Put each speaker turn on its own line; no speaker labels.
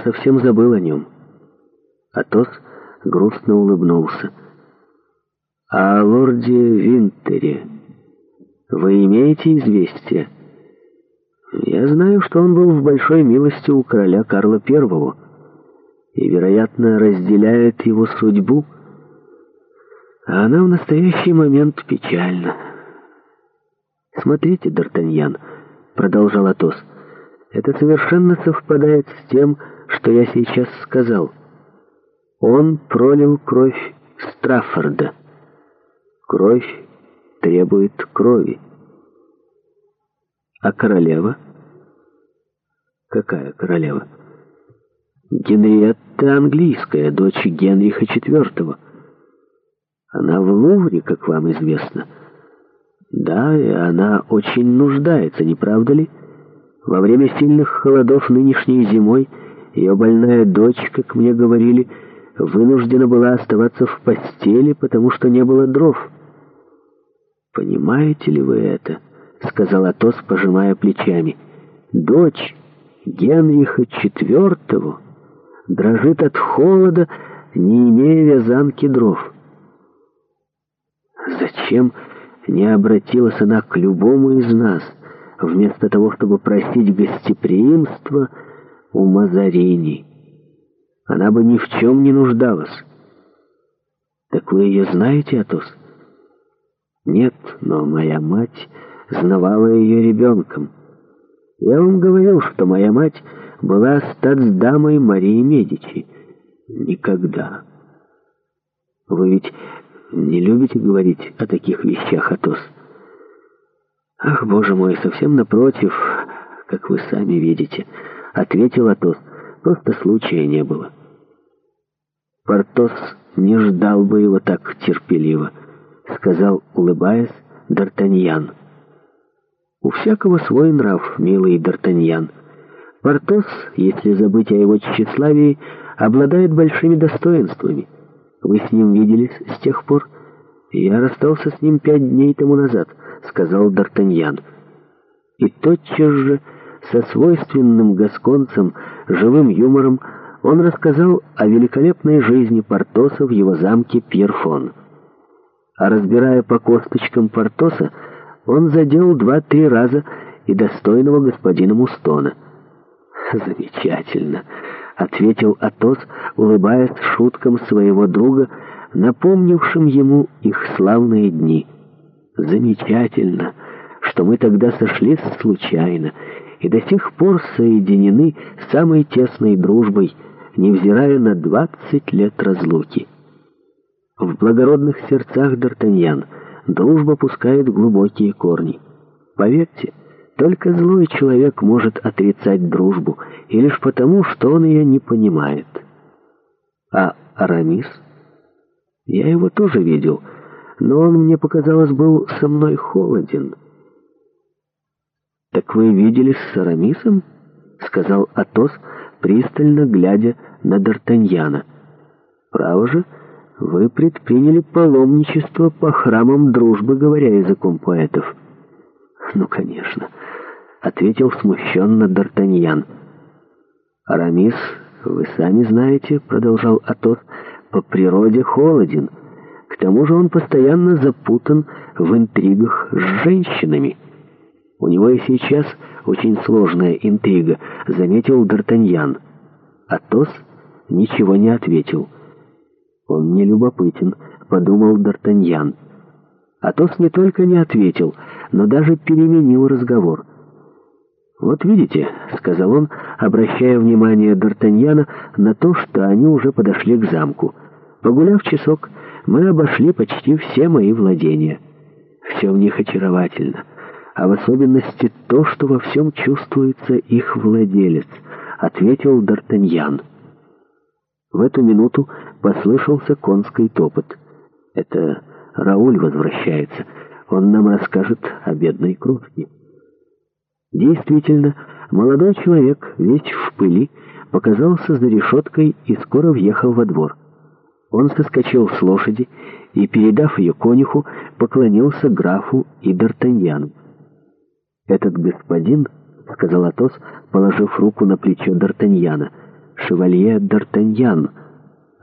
совсем забыл о нем. Атос грустно улыбнулся. «О лорде Винтере вы имеете известие?» «Я знаю, что он был в большой милости у короля Карла Первого и, вероятно, разделяет его судьбу, а она в настоящий момент печальна». «Смотрите, Д'Артаньян», — продолжал Атос, — «это совершенно совпадает с тем, что...» что я сейчас сказал. Он пролил кровь Страффорда. Кровь требует крови. А королева? Какая королева? Генриетта английская, дочь Генриха IV. Она в Лувре, как вам известно. Да, и она очень нуждается, не правда ли? Во время сильных холодов нынешней зимой – ее больная дочь, как мне говорили, вынуждена была оставаться в постели, потому что не было дров. «Понимаете ли вы это?» — сказал Атос, пожимая плечами. «Дочь Генриха IV дрожит от холода, не имея вязанки дров». Зачем не обратилась она к любому из нас, вместо того, чтобы просить гостеприимства, — у Мазарини, Она бы ни в чем не нуждалась. Так вы ее знаете, Атос? Нет, но моя мать знавала ее ребенком. Я вам говорил, что моя мать была статсдамой Марии Медичи. Никогда. Вы ведь не любите говорить о таких вещах, Атос? Ах, боже мой, совсем напротив, как вы сами видите. — ответил Атос. «Просто случая не было». Портос не ждал бы его так терпеливо, — сказал, улыбаясь, Д'Артаньян. «У всякого свой нрав, милый Д'Артаньян. Портос, если забыть о его тщеславии, обладает большими достоинствами. Вы с ним виделись с тех пор? Я расстался с ним пять дней тому назад», — сказал Д'Артаньян. И тотчас же... Со свойственным гасконцем живым юмором он рассказал о великолепной жизни Портоса в его замке Пьерфон. А разбирая по косточкам Портоса, он задел два-три раза и достойного господина Мустона. «Замечательно!» — ответил Атос, улыбаясь шуткам своего друга, напомнившим ему их славные дни. «Замечательно, что мы тогда сошлись случайно» и до сих пор соединены самой тесной дружбой, невзирая на 20 лет разлуки. В благородных сердцах Д'Артаньян дружба пускает глубокие корни. Поверьте, только злой человек может отрицать дружбу, и лишь потому, что он ее не понимает. А Арамис? Я его тоже видел, но он, мне показалось, был со мной холоден. «Так вы виделись с Арамисом?» — сказал Атос, пристально глядя на Д'Артаньяна. «Право же, вы предприняли паломничество по храмам дружбы, говоря языком поэтов». «Ну, конечно», — ответил смущенно Д'Артаньян. «Арамис, вы сами знаете», — продолжал Атос, — «по природе холоден. К тому же он постоянно запутан в интригах с женщинами». У него и сейчас очень сложная интрига, заметил Д'Артаньян. Атос ничего не ответил. Он не любопытен, подумал Д'Артаньян. Атос не только не ответил, но даже переменил разговор. «Вот видите», — сказал он, обращая внимание Д'Артаньяна на то, что они уже подошли к замку. «Погуляв часок, мы обошли почти все мои владения. Все в них очаровательно» а в особенности то, что во всем чувствуется их владелец», — ответил Д'Артаньян. В эту минуту послышался конский топот. «Это Рауль возвращается. Он нам расскажет о бедной кровке». Действительно, молодой человек, весь в пыли, показался за решеткой и скоро въехал во двор. Он соскочил с лошади и, передав ее конюху, поклонился графу и Д'Артаньяну. «Этот господин», — сказал Атос, положив руку на плечо Д'Артаньяна, — «шевалье Д'Артаньян».